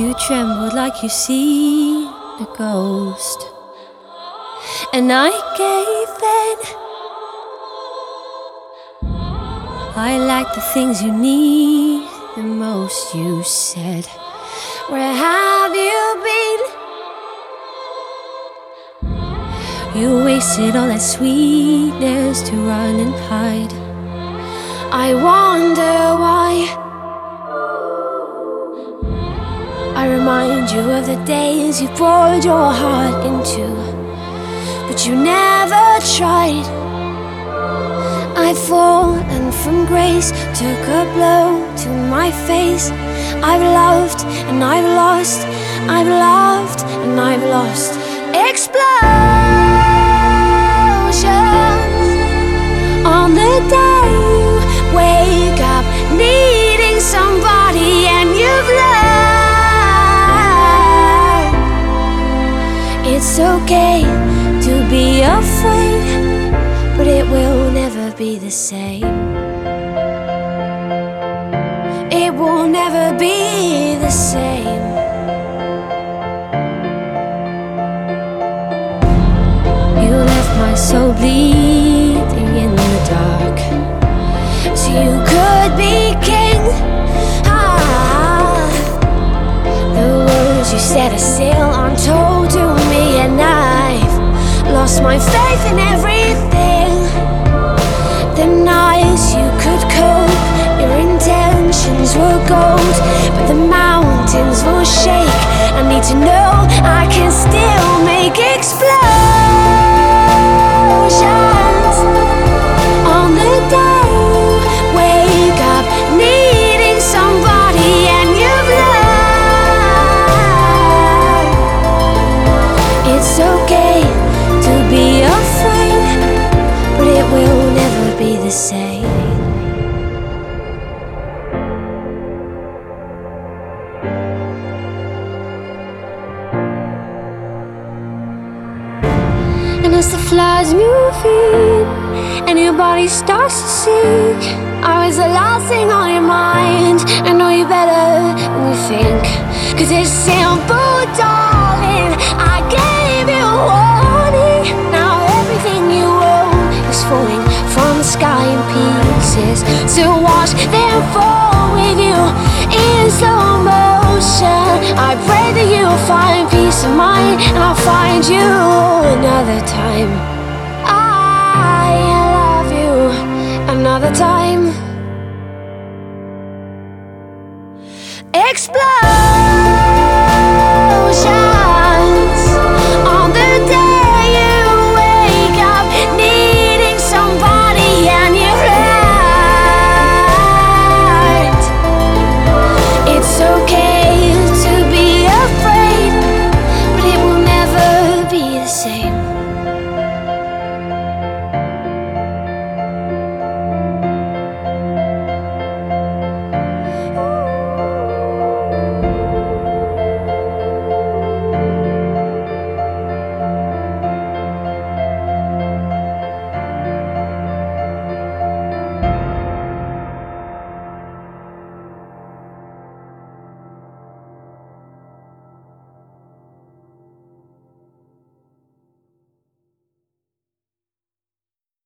You trembled like you see a ghost. And I gave in. I like the things you need the most, you said. Where have you been? You wasted all that sweetness to run and hide. I wonder you of the days you poured your heart into, but you never tried. I've fallen from grace, took a blow to my face. I've loved and I've lost, I've loved and I've lost. Explosions be the same. It will never be the same. You left my soul bleeding in the dark. So you could be king. Ah, the words you said are still untold to me, and I've lost my faith in everything. The nights you could cope, your intentions were gold, but the mountains will shake. I need to know I can still make explosions be. And as the flowers move in and your body starts to sink, I was the last thing on your mind. I know you better than you think. Cause it's simple, So watch them fall with you in slow motion. I pray that you'll find peace of mind and I'll find you another time. I love you another time.